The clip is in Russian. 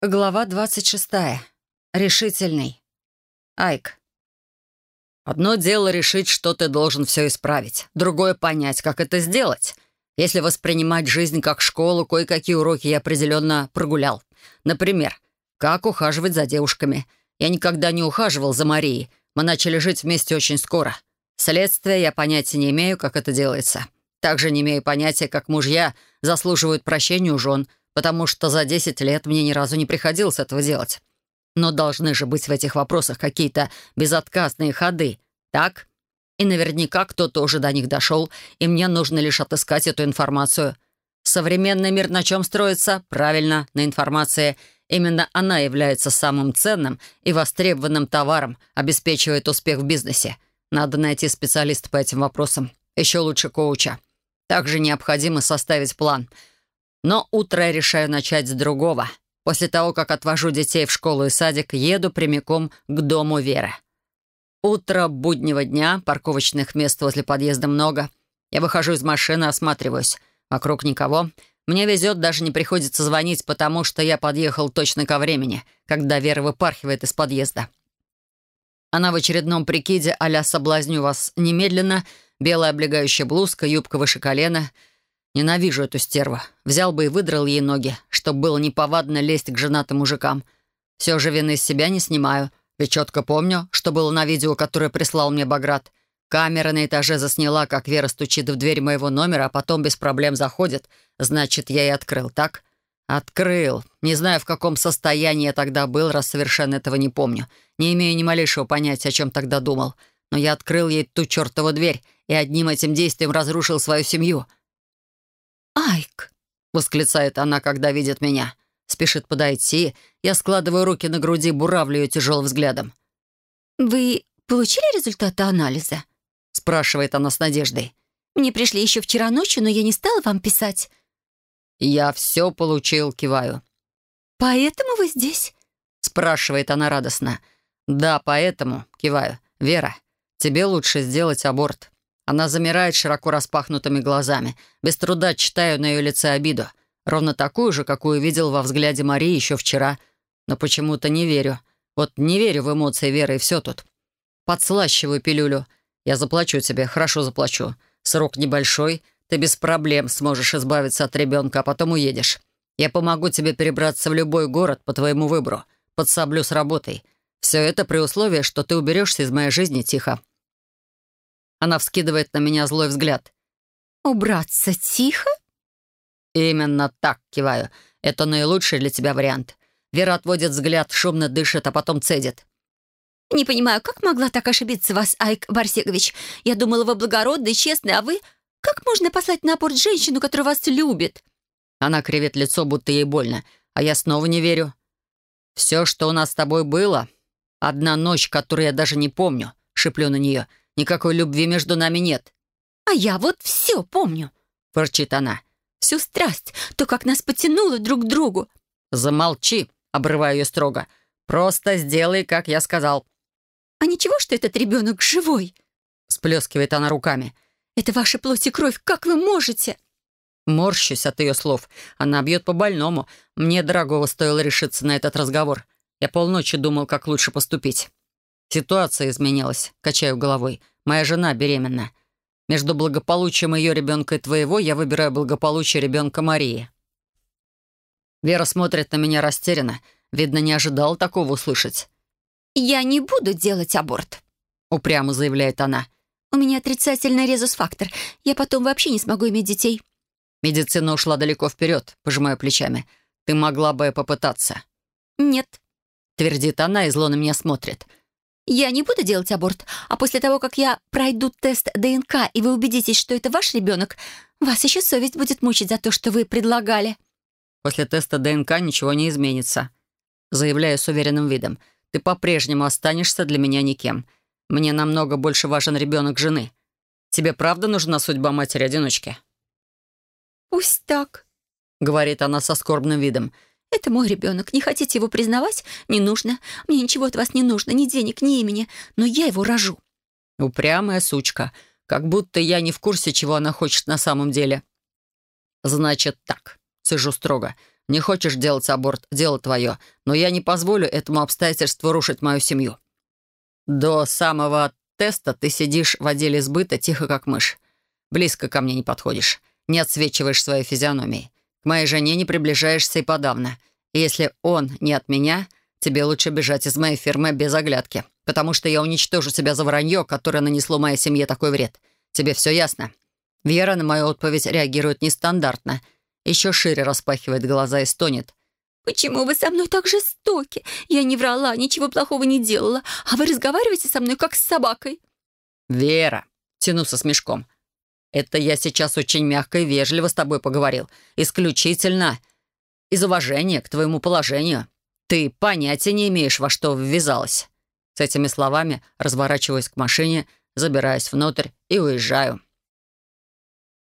Глава 26. Решительный. Айк. Одно дело решить, что ты должен все исправить. Другое — понять, как это сделать. Если воспринимать жизнь как школу, кое-какие уроки я определенно прогулял. Например, как ухаживать за девушками. Я никогда не ухаживал за Марией. Мы начали жить вместе очень скоро. Следствие я понятия не имею, как это делается. Также не имею понятия, как мужья заслуживают прощения у жен — потому что за 10 лет мне ни разу не приходилось этого делать. Но должны же быть в этих вопросах какие-то безотказные ходы, так? И наверняка кто-то уже до них дошел, и мне нужно лишь отыскать эту информацию. Современный мир на чем строится? Правильно, на информации. Именно она является самым ценным и востребованным товаром, обеспечивает успех в бизнесе. Надо найти специалиста по этим вопросам. Еще лучше коуча. Также необходимо составить план — но утро решаю начать с другого. После того, как отвожу детей в школу и садик, еду прямиком к дому Веры. Утро буднего дня, парковочных мест возле подъезда много. Я выхожу из машины, осматриваюсь. Вокруг никого. Мне везет, даже не приходится звонить, потому что я подъехал точно ко времени, когда Вера выпархивает из подъезда. Она в очередном прикиде а-ля «соблазню вас немедленно», белая облегающая блузка, юбка выше колена — Ненавижу эту стерву. Взял бы и выдрал ей ноги, чтобы было неповадно лезть к женатым мужикам. Все же вины из себя не снимаю, ведь четко помню, что было на видео, которое прислал мне Баграт. Камера на этаже засняла, как Вера стучит в дверь моего номера, а потом без проблем заходит. Значит, я и открыл, так? Открыл. Не знаю, в каком состоянии я тогда был, раз совершенно этого не помню. Не имею ни малейшего понятия, о чем тогда думал. Но я открыл ей ту чертову дверь и одним этим действием разрушил свою семью — «Айк!» — восклицает она, когда видит меня. Спешит подойти. Я складываю руки на груди, буравлю ее тяжелым взглядом. «Вы получили результаты анализа?» — спрашивает она с надеждой. «Мне пришли еще вчера ночью, но я не стала вам писать». «Я все получил», — киваю. «Поэтому вы здесь?» — спрашивает она радостно. «Да, поэтому», — киваю. «Вера, тебе лучше сделать аборт». Она замирает широко распахнутыми глазами. Без труда читаю на ее лице обиду. Ровно такую же, какую видел во взгляде Марии еще вчера. Но почему-то не верю. Вот не верю в эмоции Веры, и все тут. Подслащиваю пилюлю. Я заплачу тебе, хорошо заплачу. Срок небольшой, ты без проблем сможешь избавиться от ребенка, а потом уедешь. Я помогу тебе перебраться в любой город по твоему выбору. Подсоблю с работой. Все это при условии, что ты уберешься из моей жизни тихо. Она вскидывает на меня злой взгляд. «Убраться тихо?» «Именно так», — киваю. «Это наилучший для тебя вариант». Вера отводит взгляд, шумно дышит, а потом цедит. «Не понимаю, как могла так ошибиться вас, Айк Барсегович? Я думала, вы благородный, честный, а вы... Как можно послать на порт женщину, которая вас любит?» Она кривит лицо, будто ей больно, а я снова не верю. «Все, что у нас с тобой было, одна ночь, которую я даже не помню», — шиплю на нее — Никакой любви между нами нет». «А я вот все помню», — ворчит она. «Всю страсть, то, как нас потянуло друг к другу». «Замолчи», — обрываю ее строго. «Просто сделай, как я сказал». «А ничего, что этот ребенок живой?» — сплескивает она руками. «Это ваша плоть и кровь. Как вы можете?» Морщусь от ее слов. Она бьет по больному. Мне дорогого стоило решиться на этот разговор. Я полночи думал, как лучше поступить. Ситуация изменилась, качаю головой. Моя жена беременна. Между благополучием ее ребенка и твоего я выбираю благополучие ребенка Марии. Вера смотрит на меня растерянно. Видно, не ожидал такого услышать. «Я не буду делать аборт», — упрямо заявляет она. «У меня отрицательный резус-фактор. Я потом вообще не смогу иметь детей». Медицина ушла далеко вперед, пожимаю плечами. «Ты могла бы попытаться». «Нет», — твердит она и зло на меня смотрит. Я не буду делать аборт, а после того, как я пройду тест ДНК, и вы убедитесь, что это ваш ребенок, вас еще совесть будет мучить за то, что вы предлагали». «После теста ДНК ничего не изменится», заявляю с уверенным видом. «Ты по-прежнему останешься для меня никем. Мне намного больше важен ребенок жены. Тебе правда нужна судьба матери-одиночки?» «Пусть так», — говорит она со скорбным видом. Это мой ребенок. Не хотите его признавать? Не нужно. Мне ничего от вас не нужно. Ни денег, ни имени. Но я его рожу». Упрямая сучка. Как будто я не в курсе, чего она хочет на самом деле. «Значит так», — сижу строго. Не хочешь делать аборт — дело твое, но я не позволю этому обстоятельству рушить мою семью. До самого теста ты сидишь в отделе сбыта тихо, как мышь. Близко ко мне не подходишь, не отсвечиваешь своей физиономией. Моей жене не приближаешься и подавно. И если он не от меня, тебе лучше бежать из моей фирмы без оглядки, потому что я уничтожу тебя за вранье, которое нанесло моей семье такой вред. Тебе все ясно?» Вера на мою отповедь реагирует нестандартно. Еще шире распахивает глаза и стонет. «Почему вы со мной так жестоки? Я не врала, ничего плохого не делала, а вы разговариваете со мной, как с собакой». «Вера», — тяну со смешком, — «это я сейчас очень мягко и вежливо с тобой поговорил. Исключительно из уважения к твоему положению. Ты понятия не имеешь, во что ввязалась». С этими словами разворачиваюсь к машине, забираюсь внутрь и уезжаю.